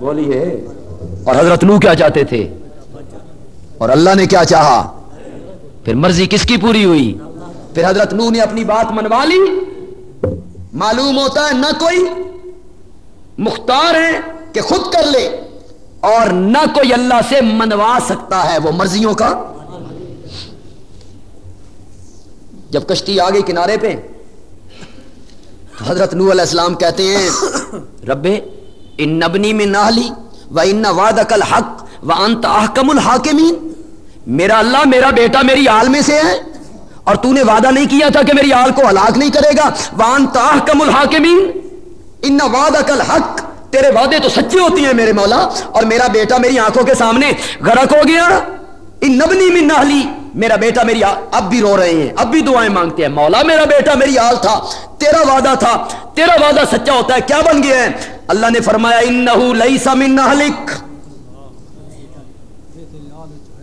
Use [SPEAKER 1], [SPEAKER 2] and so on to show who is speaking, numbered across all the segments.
[SPEAKER 1] بولیے اور حضرت نو کیا چاہتے تھے؟ اور اللہ نے کیا چاہا؟ پھر مرضی کس کی پوری ہوئی؟ پھر حضرت نو نے اپنی بات منوا لی۔ معلوم ہوتا ہے نہ کوئی مختار ہے کہ خود کر لے اور نہ کوئی اللہ سے منوا سکتا ہے وہ مرضیوں کا۔ جب کشتی آ گئی کنارے پہ حضرت نو علیہ السلام کہتے ہیں رب ان نبنی میں نالی و ان واد کل حق و انت احکم الحاکمین میرا اللہ، میرا بیٹا میری آل میں سے ہے اور تو نے وعدہ نہیں کیا تھا کہ میری آل کو ہلاک نہیں کرے گا. وان تاحکم الحاکمین ان وعد کل حق تیرے وعدے تو سچے ہوتی ہیں میرے مولا. اور میرا بیٹا میری آنکھوں کے سامنے غرق ہو گیا. ان نبنی من نہلی میرا بیٹا میری اب بھی رو رہے ہیں، اب بھی دعائیں مانگتے ہیں. مولا، میرا بیٹا میری آل تھا، تیرا وعدہ تھا، تیرا وعدہ سچا ہوتا ہے، کیا بن گیا ہے؟ اللہ نے فرمایا، انہو لیسا من نہلک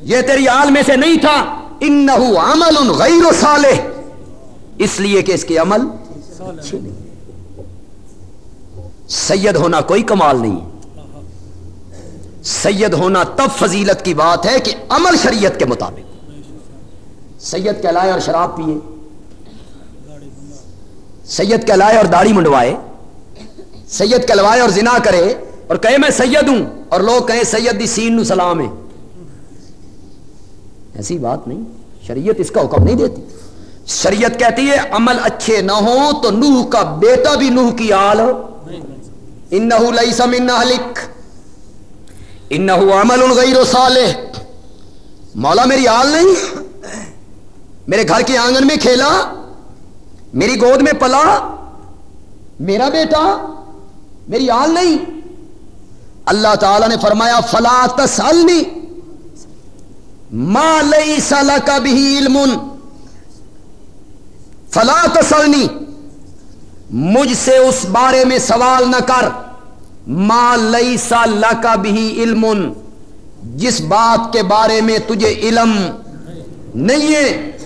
[SPEAKER 1] یہ تیری آل میں سے نہیں تھا۔ انہو عمل غیر صالح۔ اس لیے کہ اس کے عمل سید ہونا کوئی کمال نہیں۔ سید ہونا تب فضیلت کی بات ہے کہ عمل شریعت کے مطابق۔ سید کہلائے اور شراب پیے سید کہلائے اور داڑھی منڈوائے۔ سید کہلوائے اور زنا کرے اور کہے میں سید ہوں۔ اور لوگ کہیں سید دی سین نو سلام ہے۔ ایسی بات نہیں۔ شریعت اس کا حکم نہیں دیتی۔ شریعت کہتی ہے عمل اچھے نہ ہو تو نوح کا بیٹا بھی نوح کی آل انہو لیسا من نہلک انہو عمل غیر صالح۔ مولا میری آل نہیں۔ میرے گھر کے آنگن میں کھیلا۔ میری گود میں پلا۔ میرا بیٹا۔ میری آل نہیں۔ اللہ تعالی نے فرمایا، فلا تسالنی ما لیس لک به علم۔ فلا تسالنی مجھ سے اس بارے میں سوال نہ کر۔ ما لیس لک به علم۔ جس بات کے بارے میں تجھے علم نہیں ہے،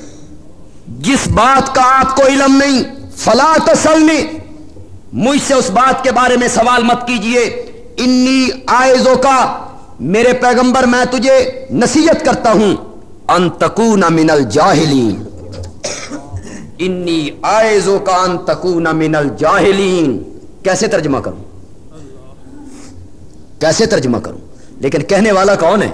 [SPEAKER 1] جس بات کا آپ کو علم نہیں، فلا تسلنی مجھ سے اس بات کے بارے میں سوال مت کیجیے۔ انی آئزوں کا میرے پیغمبر، میں تجھے نصیحت کرتا ہوں۔ ان تکون من الجاہلین انی آئزوں کا ان تکون من الجاہلین کیسے ترجمہ کروں؟ کیسے ترجمہ کروں؟ لیکن کہنے والا کون ہے؟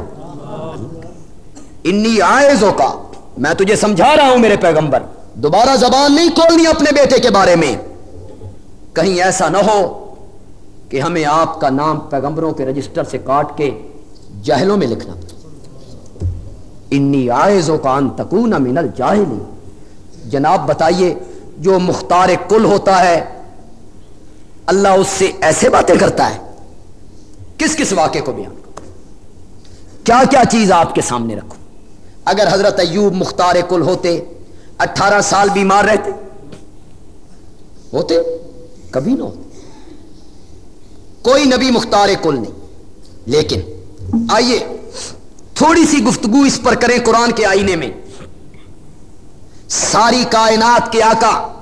[SPEAKER 1] انی آئزوں کا میں تجھے سمجھا رہا ہوں میرے پیغمبر۔ دوبارہ زبان نہیں کھولنی اپنے بیٹے کے بارے میں۔ کہیں ایسا نہ ہو کہ ہمیں آپ کا نام پیغمبروں کے رجسٹر سے کاٹ کے جہلوں میں لکھنا انی آئزوں کا ان تکون من الجاہلی جناب بتائیے، جو مختار کل ہوتا ہے، اللہ اس سے ایسے باتیں کرتا ہے۔ کس کس واقعے کو بیان کیا کیا چیز آپ کے سامنے رکھوں اگر حضرت ایوب مختار کل ہوتے، اٹھارہ سال بیمار رہتے؟ ہوتے؟ کبھی نہ ہوتے۔ کوئی نبی مختار کل نہیں۔ لیکن آئیے تھوڑی سی گفتگو اس پر کریں قرآن کے آئینے میں۔ ساری کائنات کے آقا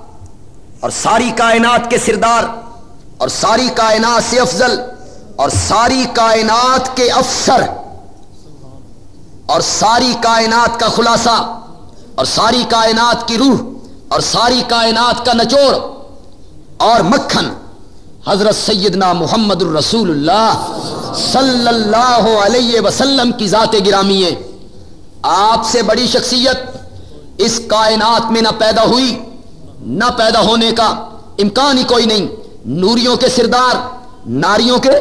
[SPEAKER 1] اور ساری کائنات کے سردار اور ساری کائنات سے افضل اور ساری کائنات کے افسر اور ساری کائنات کا خلاصہ اور ساری کائنات کی روح اور ساری کائنات کا نچوڑ۔ اور مکھن حضرت سیدنا محمد الرسول اللہ صلی اللہ علیہ وسلم کی ذات گرامی ہے۔ آپ سے بڑی شخصیت اس کائنات میں نہ پیدا ہوئی، نہ پیدا ہونے کا امکان ہی کوئی نہیں۔ نوریوں کے سردار، ناریوں کے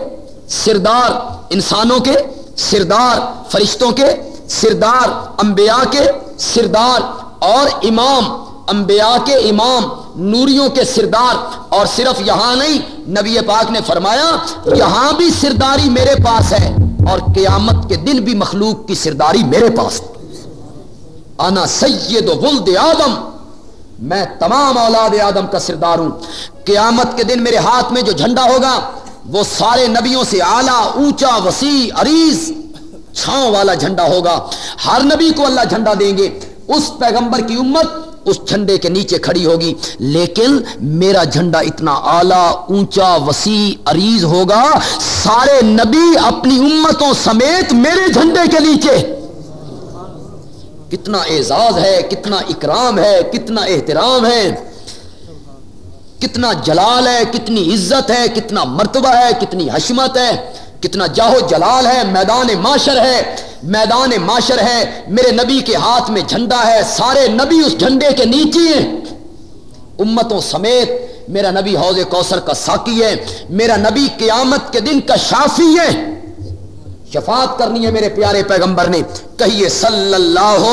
[SPEAKER 1] سردار، انسانوں کے سردار، فرشتوں کے سردار، انبیاء کے سردار اور امام انبیاء کے امام نوریوں کے سردار اور صرف یہاں نہیں، نبی پاک نے فرمایا، یہاں بھی سرداری میرے پاس ہے اور قیامت کے دن بھی مخلوق کی سرداری میرے پاس انا سید ولد آدم، میں تمام اولاد آدم کا سردار ہوں۔ قیامت کے دن میرے ہاتھ میں جو جھنڈا ہوگا، وہ سارے نبیوں سے اعلیٰ، اونچا، وسیع، عریض چھاؤں والا جھنڈا ہوگا۔ ہر نبی کو اللہ جھنڈا دیں گے۔ اس پیغمبر کی امت اس جھنڈے کے نیچے کھڑی ہوگی۔ لیکن میرا جھنڈا اتنا اعلی، اونچا، وسیع، عریض ہوگا۔ سارے نبی اپنی امتوں سمیت میرے جھنڈے کے نیچے۔ کتنا اعزاز ہے، کتنا اکرام ہے، کتنا احترام ہے۔ کتنا جلال ہے، کتنی عزت ہے، کتنا مرتبہ ہے، کتنی حشمت ہے۔ کتنا جاہو جلال ہے، میدان معاشر ہے، میدان معاشر ہے، میرے نبی کے ہاتھ میں جھنڈا ہے، سارے نبی اس جھنڈے کے نیچے ہیں۔ امتوں سمیت میرا نبی حوض کوثر کا ساکی ہے، میرا نبی قیامت کے دن کا شافی ہے۔ شفاعت کرنی ہے میرے پیارے پیغمبر نے، کہیے صلی اللہ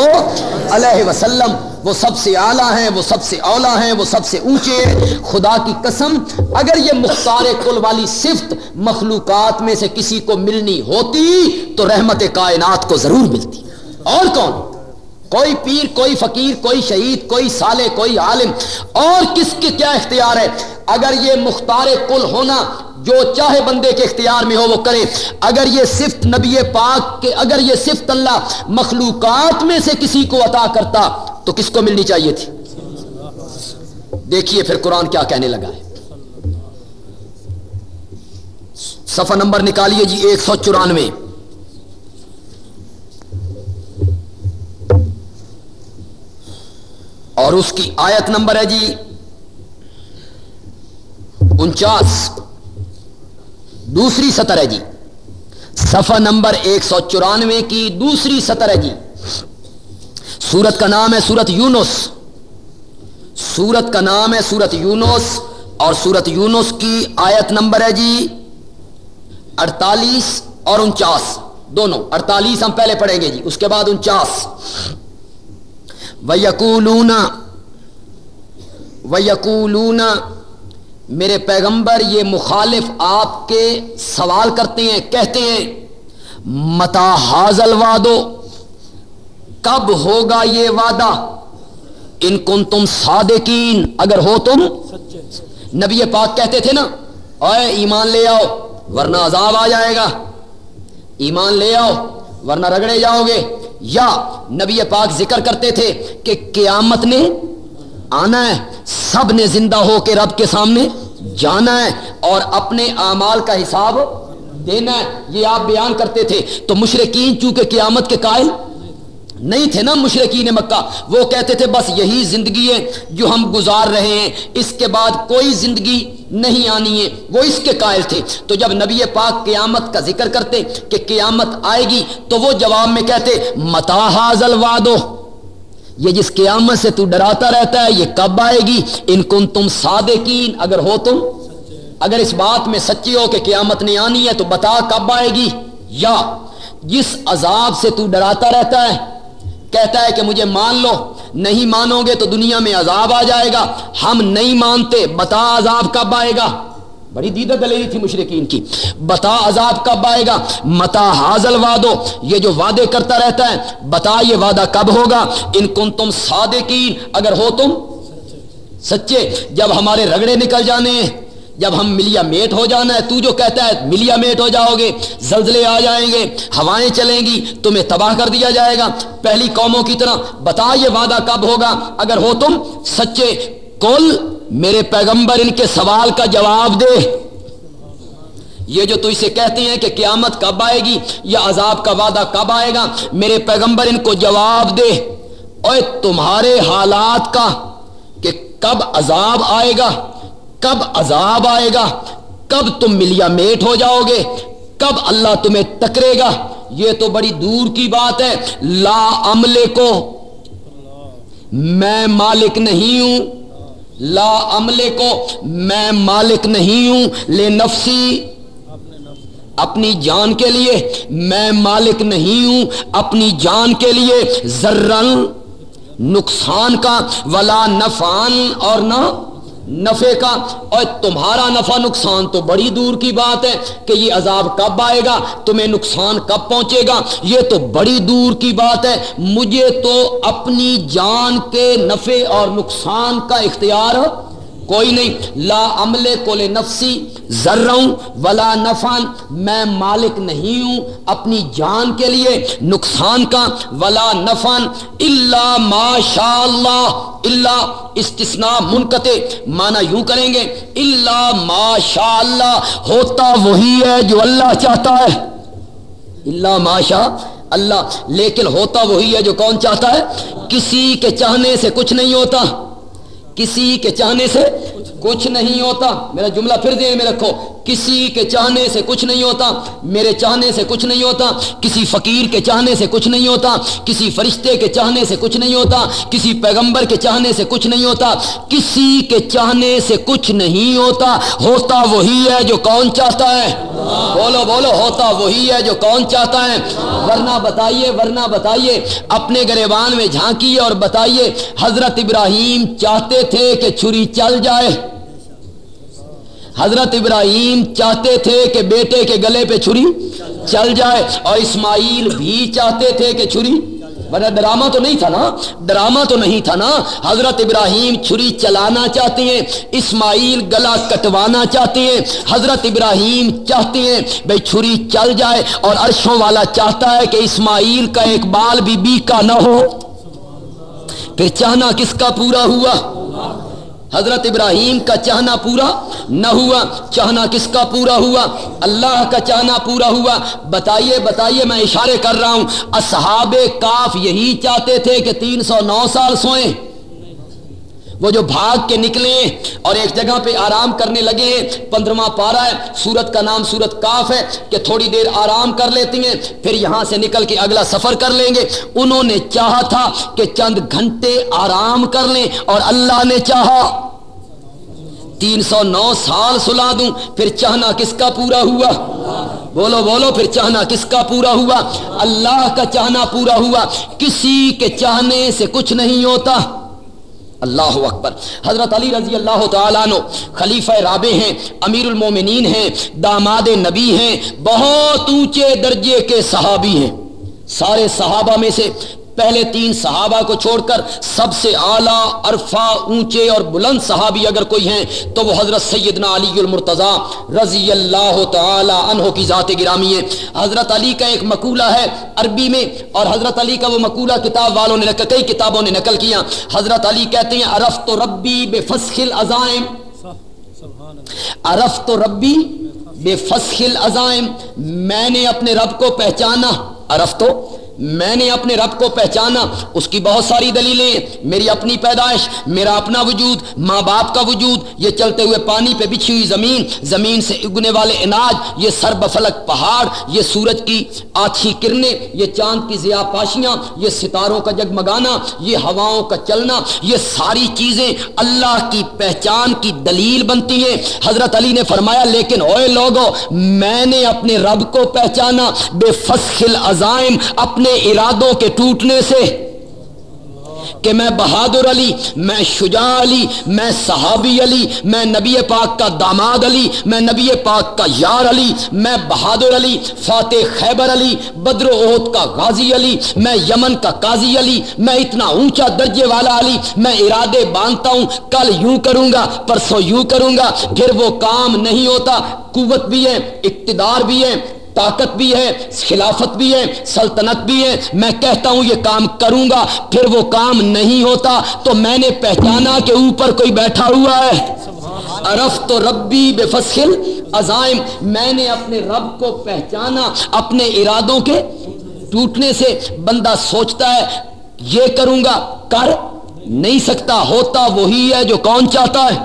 [SPEAKER 1] علیہ وسلم۔ وہ سب سے اعلیٰ ہیں، وہ سب سے اولا ہیں، وہ سب سے اونچے ہیں۔ خدا کی قسم، اگر یہ مختار کل والی صفت مخلوقات میں سے کسی کو ملنی ہوتی تو رحمت کائنات کو ضرور ملتی۔ اور کون؟ کوئی پیر، کوئی فقیر، کوئی شہید، کوئی سالے کوئی عالم۔ اور کس کے کیا اختیار ہے؟ اگر یہ مختار کل ہونا جو چاہے بندے کے اختیار میں ہو، وہ کرے۔ اگر یہ صفت نبی پاک کے، اگر یہ صفت اللہ مخلوقات میں سے کسی کو عطا کرتا تو کس کو ملنی چاہیے تھی؟ دیکھیے پھر قرآن کیا کہنے لگا ہے۔ صفحہ نمبر نکالیے جی ایک سو چورانوے۔ اور اس کی آیت نمبر ہے جی انچاس۔ دوسری سطر ہے جی۔ صفحہ نمبر ایک سو چورانوے کی دوسری سطر ہے جی۔ سورت کا نام ہے سورت یونس۔ سورت کا نام ہے سورت یونس اور سورت یونس کی آیت نمبر ہے جی اڑتالیس اور انچاس۔ دونوں، اڑتالیس ہم پہلے پڑھیں گے جی اس کے بعد انچاس۔ ویقولون ویقولون میرے پیغمبر یہ مخالف آپ کے سوال کرتے ہیں، کہتے ہیں متا حاضل وادو کب ہوگا یہ وعدہ؟ ان کن تم صادقین، اگر ہو تم، نبی پاک کہتے تھے نا اے ایمان لے آؤ، ورنہ عذاب آ جائے گا۔ ایمان لے آؤ، ورنہ رگڑے جاؤ گے۔ یا نبی پاک ذکر کرتے تھے کہ قیامت نے آنا ہے، سب نے زندہ ہو کے رب کے سامنے جانا ہے اور اپنے اعمال کا حساب دینا ہے۔ یہ آپ بیان کرتے تھے۔ تو مشرقین چونکہ قیامت کے قائل نہیں تھے نا مشرقین مکہ۔ وہ کہتے تھے بس یہی زندگی ہے جو ہم گزار رہے ہیں۔ اس کے بعد کوئی زندگی نہیں آنی ہے۔ وہ اس کے قائل تھے۔ تو جب نبی پاک قیامت کا ذکر کرتے کہ قیامت آئے گی، تو وہ جواب میں کہتے، متا حاضل وادو یہ جس قیامت سے تو ڈراتا رہتا ہے، یہ کب آئے گی؟ ان کن تم صادقین۔ اگر ہو تم، اگر اس بات میں سچی ہو کہ قیامت نہیں آنی ہے، تو بتا کب آئے گی؟ یا، جس عذاب سے تو ڈراتا رہتا ہے کہتا ہے کہ مجھے مان لو، نہیں مانو گے تو دنیا میں عذاب آ جائے گا۔ ہم نہیں مانتے، بتا عذاب کب آئے گا؟ بڑی دیدہ دلیری تھی مشرقین کی۔ بتا عذاب کب آئے گا؟ متا حاضل وادو یہ جو وعدے کرتا رہتا ہے، بتا یہ وعدہ کب ہوگا؟ ان کن تم صادقین۔ اگر ہو تم؟ سچے۔ جب ہمارے رگڑے نکل جانے ہیں۔ جب ہم ملیا میٹ ہو جانا ہے، تو جو کہتا ہے ملیا میٹ ہو جاؤ گے، زلزلے آ جائیں گے، ہوائیں چلیں گی، تمہیں تباہ کر دیا جائے گا۔ پہلی قوموں کی طرح بتا یہ وعدہ کب ہوگا؟ اگر ہو تم سچے کل، میرے پیغمبر ان کے سوال کا جواب دے۔ یہ جو تو اسے کہتے ہیں کہ قیامت کب آئے گی، یا عذاب کا وعدہ کب آئے گا، میرے پیغمبر ان کو جواب دے۔ اور تمہارے حالات کا کہ کب عذاب آئے گا۔ کب عذاب آئے گا؟ کب تم ملیا میٹ ہو جاؤ گے؟ کب اللہ تمہیں ٹکرے گا؟ یہ تو بڑی دور کی بات ہے۔ لا عملے کو میں مالک نہیں ہوں۔ لا عملے کو میں مالک نہیں ہوں۔ لے نفسی۔ اپنی جان کے لیے۔ میں مالک نہیں ہوں۔ اپنی جان کے لیے۔ ذرن۔ نقصان کا۔ ولا نفان اور نہ نفے کا اور تمہارا نفع نقصان تو بڑی دور کی بات ہے کہ یہ عذاب کب آئے گا، تمہیں نقصان کب پہنچے گا؟ یہ تو بڑی دور کی بات ہے۔ مجھے تو اپنی جان کے نفے اور نقصان کا اختیار کوئی نہیں۔ لا عمل کول نفسی ذروں ولا نفان میں مالک نہیں ہوں اپنی جان کے لیے نقصان کا۔ ولا نفان اللہ ماشاء اللہ۔ اللہ استثناء منقطع۔ مانا یوں کریں گے اللہ ماشاء اللہ۔ ہوتا وہی ہے جو اللہ چاہتا ہے۔ اللہ ماشا اللہ۔ لیکن ہوتا وہی ہے جو کون چاہتا ہے؟ کسی کے چاہنے سے کچھ نہیں ہوتا۔ کسی کے چاہنے سے کچھ نہیں ہوتا۔ میرا جملہ پھر دے میں رکھو۔ کسی کے چاہنے سے کچھ نہیں ہوتا۔ میرے چاہنے سے کچھ نہیں ہوتا۔ کسی فقیر کے چاہنے سے کچھ نہیں ہوتا۔ کسی فرشتے کے چاہنے سے کچھ نہیں ہوتا۔ کسی پیغمبر کے چاہنے سے کچھ نہیں ہوتا۔ کسی کے چاہنے سے کچھ نہیں ہوتا۔ ہوتا وہی ہے جو کون چاہتا ہے۔ بولو بولو، ہوتا وہی ہے جو کون چاہتا ہے۔ ورنہ بتائیے ورنہ بتائیے۔ اپنے گریبان میں جھانکیے اور بتائیے، حضرت ابراہیم چاہتے تھے کہ چھری چل جائے۔ حضرت ابراہیم چاہتے تھے کہ بیٹے کے گلے پہ چھری چل جائے اور اسماعیل بھی چاہتے تھے کہ چھری۔ ڈرامہ تو نہیں تھا نا؟ ڈرامہ تو نہیں تھا نا؟ حضرت ابراہیم چھری چلانا چاہتے ہیں، اسماعیل گلا کٹوانا چاہتے ہیں۔ حضرت ابراہیم چاہتے ہیں بھائی چھری چل جائے اور عرشوں والا چاہتا ہے کہ اسماعیل کا ایک بال بھی بی کا نہ ہو۔ پھر چاہنا کس کا پورا ہوا؟ حضرت ابراہیم کا چاہنا پورا نہ ہوا۔ چاہنا کس کا پورا ہوا؟ اللہ کا چاہنا پورا ہوا۔ بتائیے بتائیے، میں اشارے کر رہا ہوں۔ اصحاب کاف یہی چاہتے تھے کہ تین سو نو سال سوئیں۔ وہ جو بھاگ کے نکلے اور ایک جگہ پہ آرام کرنے لگے ہیں پندرواں پارا ہے، سورت کا نام سورت کاف ہے کہ تھوڑی دیر آرام کر لیتی ہیں، پھر یہاں سے نکل کے اگلا سفر کر لیں گے۔ انہوں نے چاہا تھا کہ چند گھنٹے آرام کر لیں اور اللہ نے چاہا تین سو نو سال سلا دوں، پھر چاہنا کس کا پورا ہوا؟ بولو بولو، پھر چاہنا کس کا پورا ہوا؟ اللہ کا چاہنا پورا ہوا۔ کسی کے چاہنے سے کچھ نہیں ہوتا۔ اللہ اکبر۔ حضرت علی رضی اللہ تعالیٰ نو خلیفہ رابع ہیں، امیر المومنین ہیں، داماد نبی ہیں، بہت اونچے درجے کے صحابی ہیں۔ سارے صحابہ میں سے پہلے تین صحابہ کو چھوڑ کر سب سے اعلیٰ عرفا اونچے اور بلند صحابی اگر کوئی ہیں، تو وہ حضرت سیدنا علی المرتضی رضی اللہ تعالی عنہ کی ذات گرامی ہے حضرت علی کا ایک مقولہ ہے عربی میں، اور حضرت علی کا وہ مقولہ کتاب والوں نے کئی کتابوں نے نقل کیا۔ حضرت علی کہتے ہیں عرف تو ربی بے فسخل عزائم عرف تو ربی بے فسخل عزائم میں نے اپنے رب کو پہچانا عرف تو میں نے اپنے رب کو پہچانا، اس کی بہت ساری دلیلیں میری اپنی پیدائش، میرا اپنا وجود، ماں باپ کا وجود، یہ چلتے ہوئے پانی پہ بچھی ہوئی زمین زمین سے اگنے والے اناج، یہ سر بفلک پہاڑ، یہ سورج کی آچھی کرنیں، یہ چاند کی ضیا پاشیاں، یہ ستاروں کا جگمگانا، یہ ہواؤں کا چلنا، یہ ساری چیزیں اللہ کی پہچان کی دلیل بنتی ہیں۔ حضرت علی نے فرمایا، لیکن اوے لوگوں، میں نے اپنے رب کو پہچانا، بے فصل عزائم اپنے اپنے ارادوں کے ٹوٹنے سے کہ میں بہادر علی، میں شجاع علی، میں صحابی علی، میں نبی پاک کا داماد علی، میں نبی پاک کا یار علی، میں بہادر علی، فاتح خیبر علی، بدر عہد کا غازی علی، میں یمن کا قاضی علی، میں اتنا اونچا درجے والا علی، میں ارادے باندھتا ہوں، کل یوں کروں گا، پرسوں یوں کروں گا پھر وہ کام نہیں ہوتا، قوت بھی ہے، اقتدار بھی ہے طاقت بھی ہے، خلافت بھی ہے، سلطنت بھی ہے۔ میں کہتا ہوں، یہ کام کروں گا، پھر وہ کام نہیں ہوتا۔ تو میں نے پہچانا کہ اوپر کوئی بیٹھا ہوا ہے۔ عرف تو ربی بے فصل عزائم۔ میں نے اپنے رب کو پہچانا اپنے ارادوں کے ٹوٹنے سے۔ بندہ سوچتا ہے، یہ کروں گا، کر نہیں سکتا، ہوتا وہی ہے جو کون چاہتا ہے۔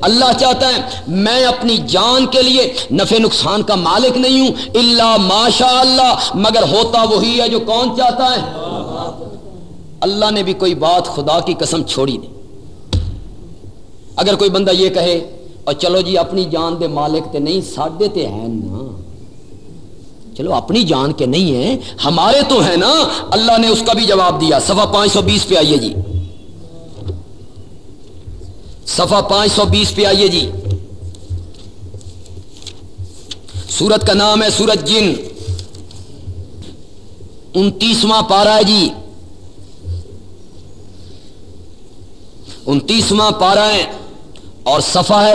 [SPEAKER 1] اللہ چاہتا ہے میں اپنی جان کے لیے نفع نقصان کا مالک نہیں ہوں اللہ ماشاء اللہ مگر ہوتا وہی ہے جو کون چاہتا ہے؟ اللہ نے بھی کوئی بات خدا کی قسم چھوڑی نہیں۔ اگر کوئی بندہ یہ کہے، اور چلو جی اپنی جان دے مالک تے نہیں، ساڈے تے ہیں نا۔ چلو، اپنی جان کے نہیں ہیں، ہمارے تو ہیں نا۔ اللہ نے اس کا بھی جواب دیا سوا پانچ سو بیس پہ آئیے جی۔ سفا پانچ سو بیس پہ آئیے جی۔ سورت کا نام ہے سورت جن۔ انتیسواں پارا ہے جی۔ انتیسواں پارا ہے اور صفحہ ہے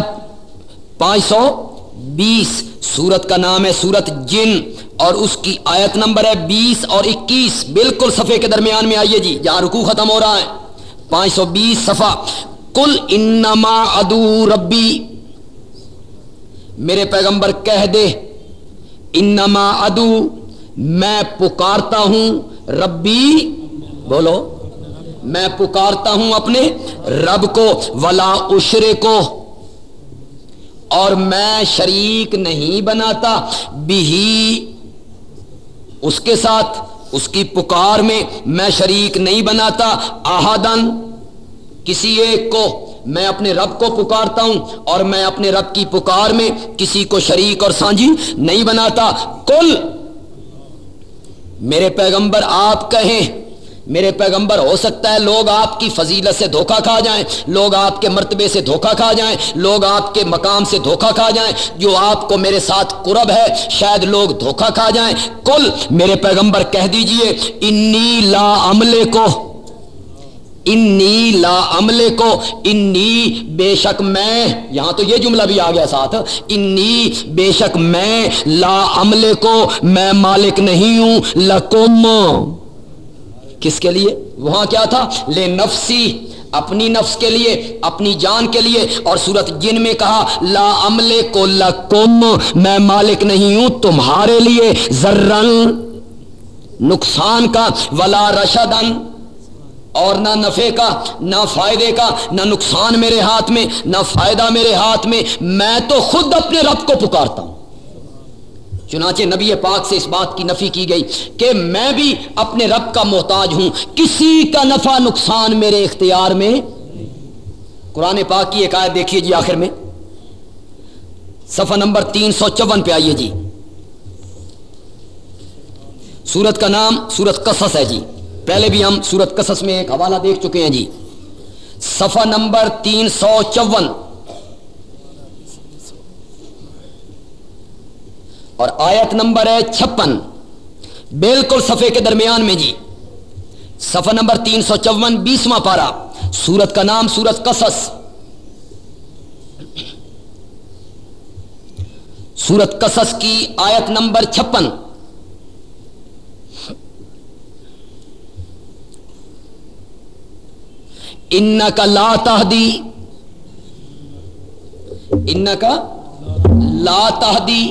[SPEAKER 1] پانچ سو بیس۔ سورت کا نام ہے سورت جن اور اس کی آیت نمبر ہے بیس اور اکیس۔ بالکل صفحے کے درمیان میں آئیے جی۔ جہاں رکو ختم ہو رہا ہے۔ پانچ سو بیس صفحہ۔ کل انما ادو ربی۔ میرے پیغمبر کہہ دے، انما ادو میں پکارتا ہوں ربی۔ بولو، میں پکارتا ہوں اپنے رب کو، ولا اشرے کو۔ اور میں شریک نہیں بناتا بھی اس کے ساتھ، اس کی پکار میں میں شریک نہیں بناتا، آہدن۔ کسی ایک کو میں اپنے رب کو پکارتا ہوں اور میں اپنے رب کی پکار میں کسی کو شریک اور سانجی نہیں بناتا۔ کل میرے پیغمبر آپ کہیں۔ میرے پیغمبر ہو سکتا ہے لوگ آپ کی فضیلت سے دھوکہ کھا جائیں، لوگ آپ کے مرتبے سے دھوکہ کھا جائیں، لوگ آپ کے مقام سے دھوکہ کھا جائیں۔ جو آپ کو میرے ساتھ قرب ہے، شاید لوگ دھوکہ کھا جائیں۔ کل میرے پیغمبر کہہ دیجیے، انی لا عملے کو انی لا عملے کو، انی بے شک میں، یہاں تو یہ جملہ بھی آ گیا ساتھ، انی بے شک میں لا عملے کو، میں مالک نہیں ہوں، لکم۔ کس کے لیے؟ وہاں کیا تھا؟ لے نفسی، اپنی نفس کے لیے، اپنی جان کے لیے۔ اور صورت جن میں کہا، لا عملے کو لکم، میں مالک نہیں ہوں، تمہارے لیے، ذرن، نقصان کا، ولا رشدن۔ اور نہ نفے کا، نہ فائدے کا، نہ نقصان میرے ہاتھ میں، نہ فائدہ میرے ہاتھ میں میں تو خود اپنے رب کو پکارتا ہوں۔ چنانچہ نبی پاک سے اس بات کی نفی کی گئی کہ میں بھی اپنے رب کا محتاج ہوں۔ کسی کا نفع نقصان میرے اختیار میں قرآن پاک کی ایک آیت دیکھیے جی آخر میں۔ صفحہ نمبر تین سو چون پہ آئیے جی۔ سورت کا نام سورت قصص ہے جی۔ پہلے بھی ہم سورت قصص میں ایک حوالہ دیکھ چکے ہیں جی۔ صفحہ نمبر تین سو چون۔ اور آیت نمبر ہے چھپن۔ بالکل صفحے کے درمیان میں جی۔ صفحہ نمبر تین سو چون، بیسواں پارا سورت کا نام سورت قصص۔ سورت قصص کی آیت نمبر چھپن۔ ان کا لا تہدی ان کا لا تہدی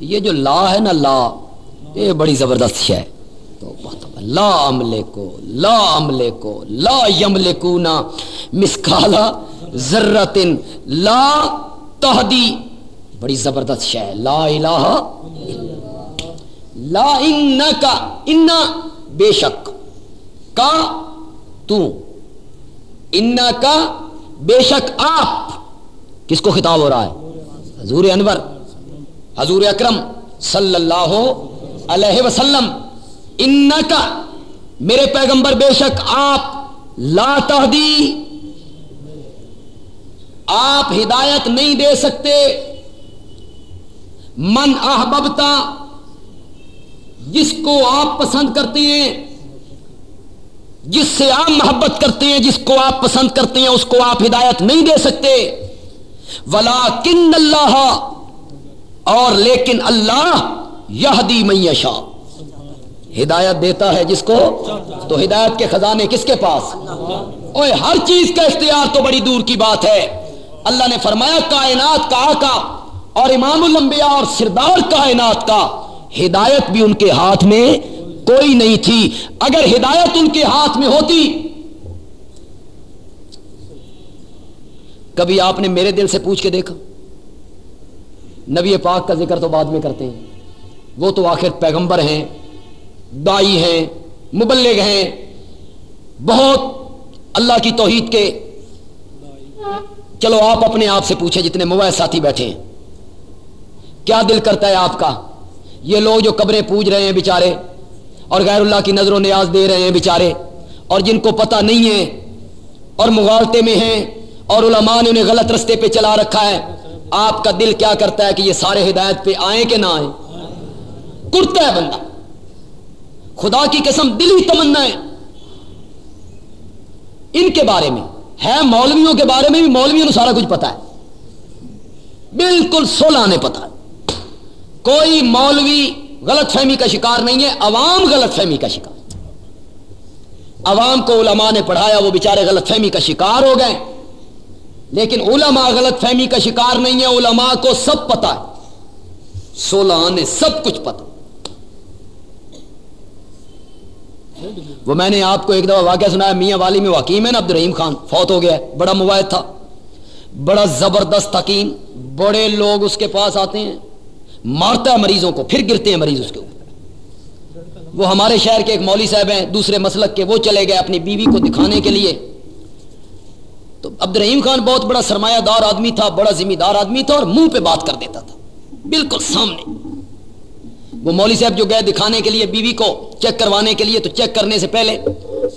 [SPEAKER 1] یہ جو لا ہے نا لا، یہ بڑی زبردست ہے۔ لا عملے کو، لا عملے کو، لا یملے کو نا مسکالا ذرتن۔ لا تہدی بڑی زبردست شہ لا الہ لا ان کا ان بے شک۔ کا؟ تو ان کا بے شک آپ کس کو خطاب ہو رہا ہے؟ حضور انور، حضور اکرم صلی اللہ علیہ وسلم۔ ان کا، میرے پیغمبر بے شک آپ، لا تہدی۔ آپ ہدایت نہیں دے سکتے۔ من احببتا، جس کو آپ پسند کرتے ہیں جس سے آپ محبت کرتے ہیں، جس کو آپ پسند کرتے ہیں، اس کو آپ ہدایت نہیں دے سکتے۔ ولا کن اللہ اور لیکن اللہ یہ دی میشا ہدایت دیتا ہے جس کو، تو ہدایت کے خزانے کس کے پاس؟ اوے ہر چیز کا اختیار تو بڑی دور کی بات ہے۔ اللہ نے فرمایا، کائنات کا آقا اور امام الانبیاء اور سردار کائنات کا۔ ہدایت بھی ان کے ہاتھ میں کوئی نہیں تھی۔ اگر ہدایت ان کے ہاتھ میں ہوتی، کبھی آپ نے میرے دل سے پوچھ کے دیکھا؟ نبی پاک کا ذکر تو بعد میں کرتے ہیں۔ وہ تو آخر پیغمبر ہیں، دائی ہیں، مبلغ ہیں۔ بہت اللہ کی توحید کے۔ چلو آپ اپنے آپ سے پوچھیں جتنے موبائل ساتھی بیٹھے ہیں۔ کیا دل کرتا ہے آپ کا؟ یہ لوگ جو قبریں پوج رہے ہیں بیچارے اور غیر اللہ کی نظر و نیاز دے رہے ہیں بیچارے اور جن کو پتہ نہیں ہے اور مغالطے میں ہیں اور علماء نے انہیں غلط رستے پہ چلا رکھا ہے، آپ کا دل کیا کرتا ہے کہ یہ سارے ہدایت پہ آئیں کہ نہ آئیں؟ کرتا ہے بندہ۔ خدا کی قسم دلی تمنا ہے۔ ان کے بارے میں، ہے مولویوں کے بارے میں بھی مولویوں نے سارا کچھ پتا ہے۔ بالکل سولہ نے پتا ہے۔ کوئی مولوی غلط فہمی کا شکار نہیں ہے، عوام غلط فہمی کا شکار۔ عوام کو علماء نے پڑھایا، وہ بیچارے غلط فہمی کا شکار ہو گئے۔ لیکن علماء غلط فہمی کا شکار نہیں ہے، علماء کو سب پتا ہے۔ سولہ نے سب کچھ پتا وہ میں نے آپ کو ایک دفعہ واقعہ سنایا، میاں والی میں حکیم ہے نا عبد الرحیم خان فوت ہو گیا بڑا مواد تھا۔ بڑا زبردست حکیم، بڑے لوگ اس کے پاس آتے ہیں۔ مارتا ہے مریضوں کو، پھر گرتے ہیں مریض اس کے اوپر۔ وہ ہمارے شہر کے ایک مولوی صاحب ہیں، دوسرے مسلک کے، وہ چلے گئے اپنی بیوی کو دکھانے کے لیے۔ تو عبد الرحیم خان بہت بڑا سرمایہ دار آدمی تھا، بڑا ذمہ دار آدمی تھا اور منہ پہ بات کر دیتا تھا بالکل سامنے۔ وہ مولوی صاحب جو گئے دکھانے کے لیے بیوی کو چیک کروانے کے لیے، تو چیک کرنے سے پہلے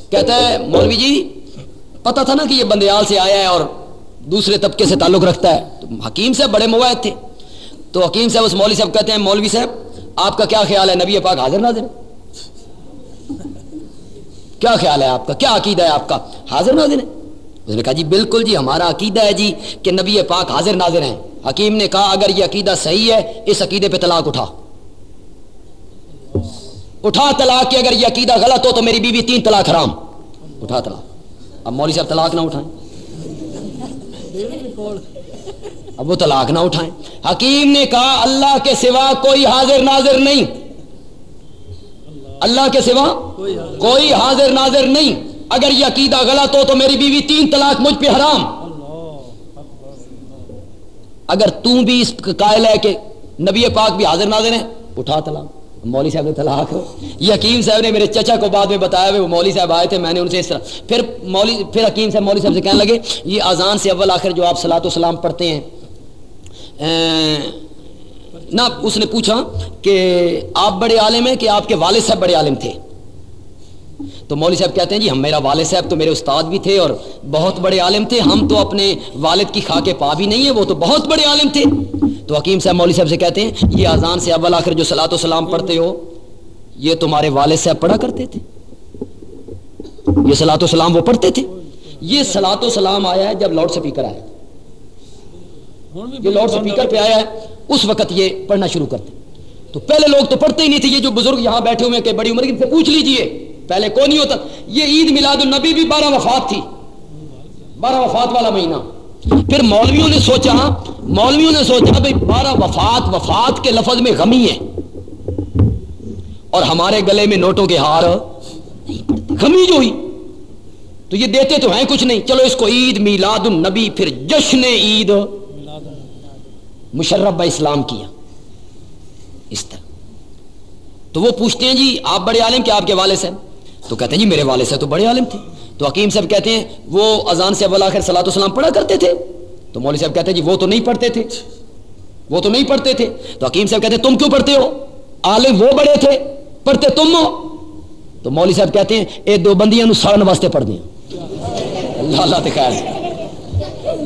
[SPEAKER 1] کہتا ہے، مولوی جی پتا تھا نا کہ یہ بندیال سے آیا ہے اور دوسرے طبقے سے تعلق رکھتا ہے۔ تو حکیم صاحب بڑے مواد تھے۔ تو حکیم صاحب، اس مولوی صاحب کہتے ہیں، مولوی صاحب، آپ کا کیا خیال ہے؟ نبی پاک حاضر ناظر؟ کیا خیال ہے آپ کا؟ کیا عقیدہ ہے آپ کا؟ حاضر ناظر ہے اس نے کہا جی بالکل جی ہمارا عقیدہ ہے جی کہ نبی پاک حاضر ناظر ہیں۔ حکیم نے کہا، اگر یہ عقیدہ صحیح ہے، اس عقیدے پہ طلاق اٹھا۔ اٹھا طلاق کہ اگر یہ عقیدہ غلط ہو تو میری بیوی تین طلاق حرام۔ اٹھا طلاق۔ اب مولوی صاحب طلاق نہ اٹھائیں۔ اب وہ طلاق نہ اٹھائیں۔ حکیم نے کہا، اللہ کے سوا کوئی حاضر ناظر نہیں۔ اللہ کے سوا کوئی حاضر ناظر نہیں۔ اگر یہ عقیدہ غلط ہو تو میری بیوی تین طلاق مجھ پہ حرام۔ اگر تم بھی اس قائل ہے کہ نبی پاک بھی حاضر ناظر ہیں، اٹھا طلاق۔ مولوی صاحب نے طلاق۔ یہ حکیم صاحب نے میرے چچا کو بعد میں بتایا وہ مولوی صاحب آئے تھے، میں نے ان سے اس طرح۔ پھر مولوی، پھر حکیم صاحب مولوی صاحب سے کہنے لگے، یہ اذان سے اول آخر جو آپ سلاۃ وسلام پڑھتے ہیں نہ اس نے پوچھا کہ آپ بڑے عالم ہیں کہ آپ کے والد صاحب بڑے عالم تھے؟ تو مولوی صاحب کہتے ہیں جی ہم میرا والد صاحب تو میرے استاد بھی تھے اور بہت بڑے عالم تھے، ہم تو اپنے والد کی خاکے پا بھی نہیں ہے وہ تو بہت بڑے عالم تھے۔ تو حکیم صاحب، مولوی صاحب سے کہتے ہیں، یہ اذان سے اول آخر جو سلاۃ و سلام پڑھتے ہو، یہ تمہارے والد صاحب پڑھا کرتے تھے۔ یہ سلاۃ و سلام وہ پڑھتے تھے۔ یہ سلاۃ و سلام آیا ہے جب لاؤڈ اسپیکر آیا۔ یہ لاؤڈ اسپیکر پہ آیا ہے، اس وقت یہ پڑھنا شروع کرتے تو پہلے لوگ تو پڑھتے ہی نہیں تھے، یہ جو بزرگ یہاں بیٹھے ہوئے کہ بڑی عمر کی پوچھ لیجیے۔ پہلے کون نہیں ہوتا؟ یہ عید میلاد النبی بھی بارہ وفات تھی۔ بارہ وفات والا مہینہ۔ پھر مولویوں نے سوچا، مولویوں نے سوچا بھائی بارہ وفات وفات کے لفظ میں غمی ہے۔ اور ہمارے گلے میں نوٹوں کے ہار غمی جو ہوئی۔ تو یہ دیتے تو ہیں کچھ نہیں۔ چلو اس کو عید میلاد النبی، پھر جشن عید۔ مشرف اسلام کیا اس طرح۔ تو وہ پوچھتے ہیں جی آپ بڑے عالم کیا آپ کے والد صاحب؟ تو کہتے ہیں جی میرے والد صاحب تو بڑے عالم تھے۔ تو حکیم صاحب کہتے ہیں، وہ اذان سے اول آخر سلاۃ السلام پڑھا کرتے تھے۔ تو مولوی صاحب کہتے ہیں جی وہ تو نہیں پڑھتے تھے۔ وہ تو نہیں پڑھتے تھے۔ تو حکیم صاحب کہتے ہیں، تم کیوں پڑھتے ہو؟ عالم وہ بڑے تھے، پڑھتے تم ہو؟ تو مولوی صاحب کہتے ہیں، اے دو بندیاں سڑن واسطے پڑھ دیں اللہ اللہ خیر۔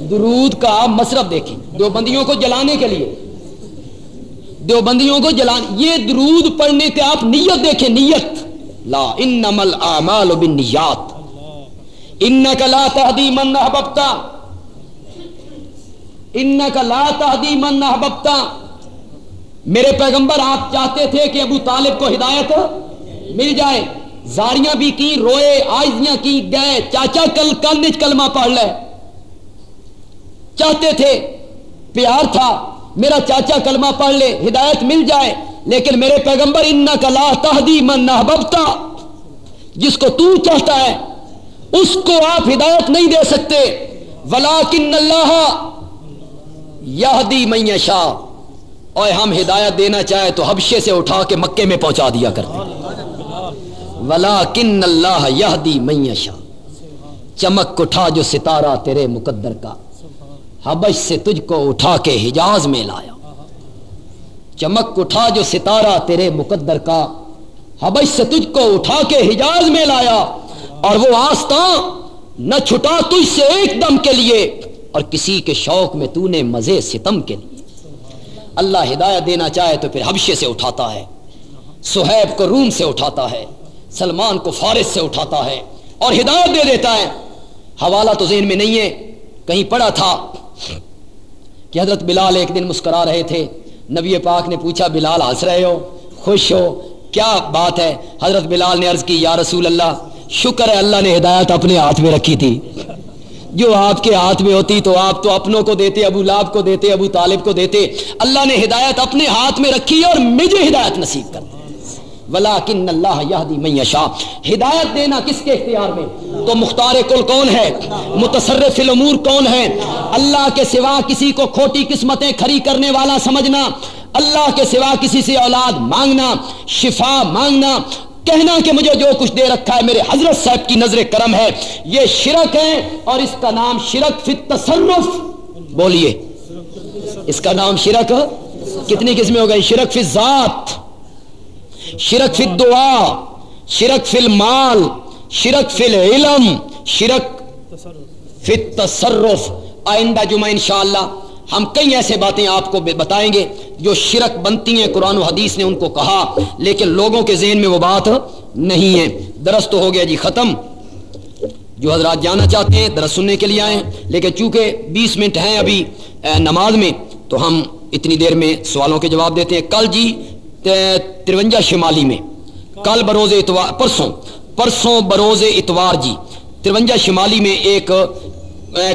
[SPEAKER 1] درود کا مصرف دیکھیں۔ دو بندیوں کو جلانے کے لیے۔ دو بندیوں کو جلانے یہ درود پڑھنے کے آپ نیت دیکھیں، نیت۔ لا انما الاعمال بالنیات۔ انك لا تهدي من احببت انك لا تهدي من احببت میرے پیغمبر، آپ چاہتے تھے کہ ابو طالب کو ہدایت مل جائے۔ زاریاں بھی کی روئے، آئزیاں کی گئے، چاچا کل کل نچ کلمہ پڑھ لے۔ چاہتے تھے۔ پیار تھا۔ میرا چاچا کلمہ پڑھ لے، ہدایت مل جائے۔ لیکن میرے پیغمبر ان کا لا تہدی من نحببتا جس کو تو چاہتا ہے، اس کو آپ ہدایت نہیں دے سکتے۔ ولاکن اللہ یہدی من یشاء اور ہم ہدایت دینا چاہے تو حبشے سے اٹھا کے مکے میں پہنچا دیا کرتے ولاکن اللہ یہدی من یشاء چمک اٹھا جو ستارہ تیرے مقدر کا۔ حبش سے تجھ کو اٹھا کے حجاز میں لایا۔ چمک اٹھا جو ستارہ تیرے مقدر کا۔ حبش سے تجھ کو اٹھا کے حجاز میں لایا۔ اور وہ آستہ نہ چھٹا تجھ سے ایک دم کے لیے۔ اور کسی کے شوق میں تو نے مزے ستم کے لیے۔ اللہ ہدایت دینا چاہے تو پھر حبشے سے اٹھاتا ہے۔ سہیب کو روم سے اٹھاتا ہے۔ سلمان کو فارس سے اٹھاتا ہے۔ اور ہدایت دے دیتا ہے۔ حوالہ تو ذہن میں نہیں ہے۔ کہیں پڑا تھا۔ کہ حضرت بلال ایک دن مسکرا رہے تھے۔ نبی پاک نے پوچھا، بلال ہنس رہے ہو؟ خوش ہو؟ کیا بات ہے؟ حضرت بلال نے عرض کی، یا رسول اللہ، شکر ہے اللہ نے ہدایت اپنے ہاتھ میں رکھی تھی۔ جو آپ کے ہاتھ میں ہوتی تو آپ تو اپنوں کو دیتے، ابو لاب کو دیتے، ابو طالب کو دیتے۔ اللہ نے ہدایت اپنے ہاتھ میں رکھی اور مجھے ہدایت نصیب کر ولاکن اللہ یہدی من یشاء۔ ہدایت دینا کس کے اختیار میں؟ تو مختار کل کون ہے؟ متصرف الامور کون ہے اللہ کے سوا کسی کو کھوٹی قسمتیں کھری کرنے والا سمجھنا، اللہ کے سوا کسی سے اولاد مانگنا، شفا مانگنا۔ کہنا کہ مجھے جو کچھ دے رکھا ہے میرے حضرت صاحب کی نظر کرم ہے۔ یہ شرک ہے اور اس کا نام شرک فی تصرف بولیے، اس کا نام شرک کتنی قسمیں ہو گئی شرک فی ذات شرک فی دعا شرک فی المال، شرک فی العلم، شرک فی تصرف آئندہ جمعہ انشاءاللہ ہم کئی ایسے باتیں آپ کو بتائیں گے جو شرک بنتی ہیں، قرآن و حدیث نے ان کو کہا، لیکن لوگوں کے ذہن میں وہ بات نہیں ہے۔ درست تو ہو گیا جی ختم۔ جو حضرات جانا چاہتے ہیں درست سننے کے لیے آئے لیکن چونکہ بیس منٹ ہیں ابھی نماز میں، تو ہم اتنی دیر میں سوالوں کے جواب دیتے ہیں۔ کل جی ترونجا شمالی میں۔ کل بروز اتوار پرسوں پرسوں بروز اتوار جی۔ ترونجا شمالی میں ایک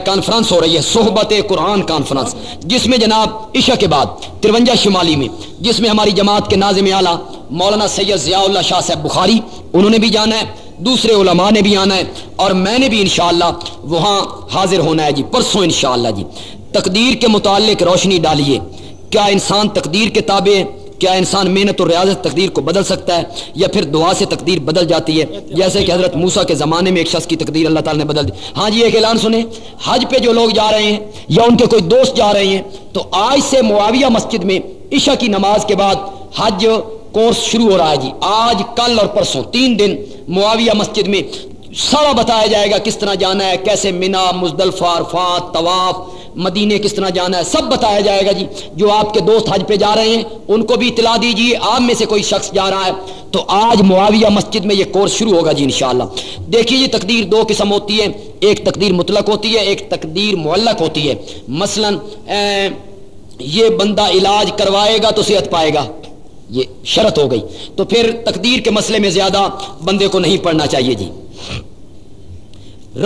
[SPEAKER 1] کانفرنس ہو رہی ہے، صحبت قرآن کانفرنس جس میں جناب عشاء کے بعد ترونجا شمالی میں، جس میں ہماری جماعت کے ناظم اعلیٰ مولانا سید ضیاء اللہ شاہ صاحب بخاری، انہوں نے بھی جانا ہے، دوسرے علماء نے بھی آنا ہے، اور میں نے بھی انشاءاللہ وہاں حاضر ہونا ہے جی پرسوں انشاءاللہ جی۔ تقدیر کے متعلق روشنی ڈالیے۔ کیا انسان تقدیر کے تابع کیا انسان محنت اور ریاضت تقدیر کو بدل سکتا ہے یا پھر دعا سے تقدیر بدل جاتی ہے؟ جیسے کہ حضرت موسا کے زمانے میں ایک شخص کی تقدیر اللہ تعالیٰ نے بدل دی۔ ہاں جی ایک اعلان سنیں۔ حج پہ جو لوگ جا رہے ہیں یا ان کے کوئی دوست جا رہے ہیں، تو آج سے معاویہ مسجد میں عشاء کی نماز کے بعد حج کورس شروع ہو رہا ہے جی۔ آج، کل اور پرسوں، تین دن معاویہ مسجد میں سارا بتایا جائے گا کس طرح جانا ہے، کیسے منا مزدلفہ، عرفات، طواف۔ مدینے کس طرح جانا ہے؟ سب بتایا جائے گا جی۔ جو آپ کے دوست حج پہ جا رہے ہیں، ان کو بھی اطلاع دیجیے آپ میں سے کوئی شخص جا رہا ہے، تو آج معاویہ مسجد میں یہ کورس شروع ہوگا جی انشاءاللہ۔ دیکھیے یہ تقدیر دو قسم ہوتی ہے ایک تقدیر مطلق ہوتی ہے، ایک تقدیر معلق ہوتی ہے۔ مثلا یہ بندہ علاج کروائے گا تو صحت پائے گا۔ یہ شرط ہو گئی۔ تو پھر تقدیر کے مسئلے میں زیادہ بندے کو نہیں پڑھنا چاہیے جی۔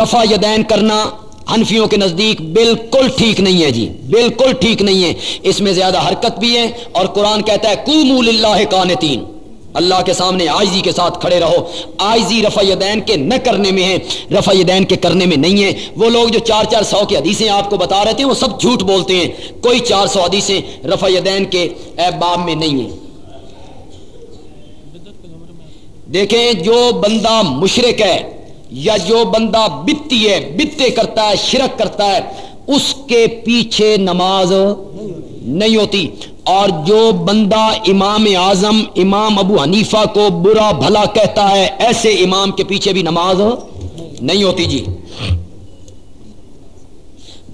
[SPEAKER 1] رفع یدین کرنا حنفیوں کے نزدیک بالکل ٹھیک نہیں ہے جی بالکل ٹھیک نہیں ہے۔ اس میں زیادہ حرکت بھی ہے اور قرآن کہتا ہے کومو اللہ کانتین اللہ کے سامنے آئزی کے ساتھ کھڑے رہو۔ آئزی رفع دین کے نہ کرنے میں ہے، رفع دین کے کرنے میں نہیں ہے۔ وہ لوگ جو چار چار سو کی حدیثیں آپ کو بتا رہے تھے، وہ سب جھوٹ بولتے ہیں۔ کوئی چار سو حدیثیں رفع دین کے باب میں نہیں ہیں۔ دیکھیں، جو بندہ مشرق ہے یا جو بندہ بتی ہے، بتے کرتا ہے، شرک کرتا ہے، اس کے پیچھے نماز نہیں ہوتی۔ اور جو بندہ امام اعظم، امام ابو حنیفہ کو برا بھلا کہتا ہے، ایسے امام کے پیچھے بھی نماز نہیں ہوتی جی۔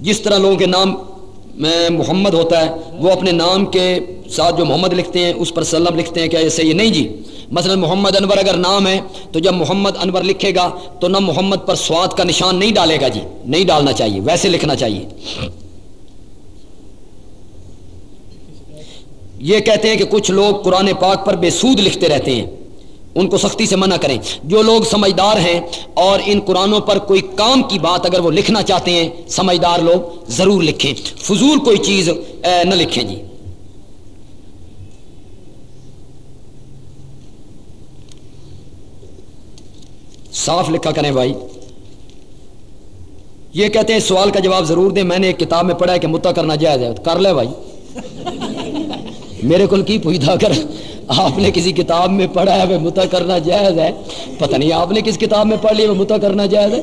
[SPEAKER 1] جس طرح لوگوں کے نام میں محمد ہوتا ہے، وہ اپنے نام کے ساتھ جو محمد لکھتے ہیں، اس پر سلم لکھتے ہیں کیا ایسے یہ نہیں جی مثلا محمد انور اگر نام ہے، تو جب محمد انور لکھے گا، تو نہ محمد پر سواد کا نشان نہیں ڈالے گا جی نہیں ڈالنا چاہیے، ویسے لکھنا چاہیے۔ یہ کہتے ہیں کہ کچھ لوگ قرآن پاک پر بے سود لکھتے رہتے ہیں۔ ان کو سختی سے منع کریں۔ جو لوگ سمجھدار ہیں اور ان قرآنوں پر کوئی کام کی بات اگر وہ لکھنا چاہتے ہیں، سمجھدار لوگ ضرور لکھیں۔ فضول کوئی چیز نہ لکھیں جی۔ صاف لکھا کریں بھائی۔ یہ کہتے ہیں، سوال کا جواب ضرور دیں۔ میں نے ایک کتاب میں پڑھا ہے کہ متا کرنا جائز ہے۔ کر لے بھائی۔ میرے کو کی پوچھتا کر آپ نے کسی کتاب میں پڑھا ہے متا کرنا جائز ہے؟ پتہ نہیں آپ نے کس کتاب میں پڑھ لی متا کرنا جائز ہے؟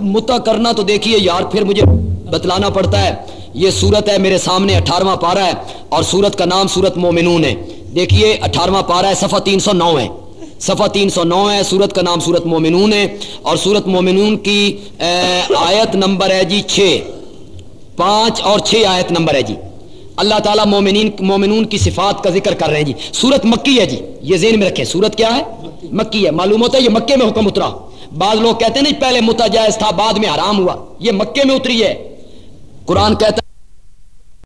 [SPEAKER 1] متا کرنا تو دیکھیے یار، پھر مجھے بتلانا پڑتا ہے۔ یہ سورت ہے میرے سامنے اٹھارہواں پارا ہے اور سورت کا نام سورت مومنون ہے۔ دیکھیے اٹھارہواں پارا ہے، صفحہ تین سو نو ہے۔ صفحہ تین سو نو ہے، سورت کا نام سورت مومنون ہے۔ اور سورت مومنون کی آیت نمبر ہے جی چھ۔ پانچ اور چھ آیت نمبر ہے جی۔ اللہ تعالیٰ مومنین مومنون کی صفات کا ذکر کر رہے ہیں جی۔ سورت مکی ہے جی۔ یہ ذہن میں رکھیں، سورت کیا ہے؟ مکی ہے۔ معلوم ہوتا ہے یہ مکے میں حکم اترا۔ بعض لوگ کہتے ہیں نہیں جی، پہلے متجائز تھا، بعد میں حرام ہوا۔ یہ مکے میں اتری ہے۔ قرآن کہتا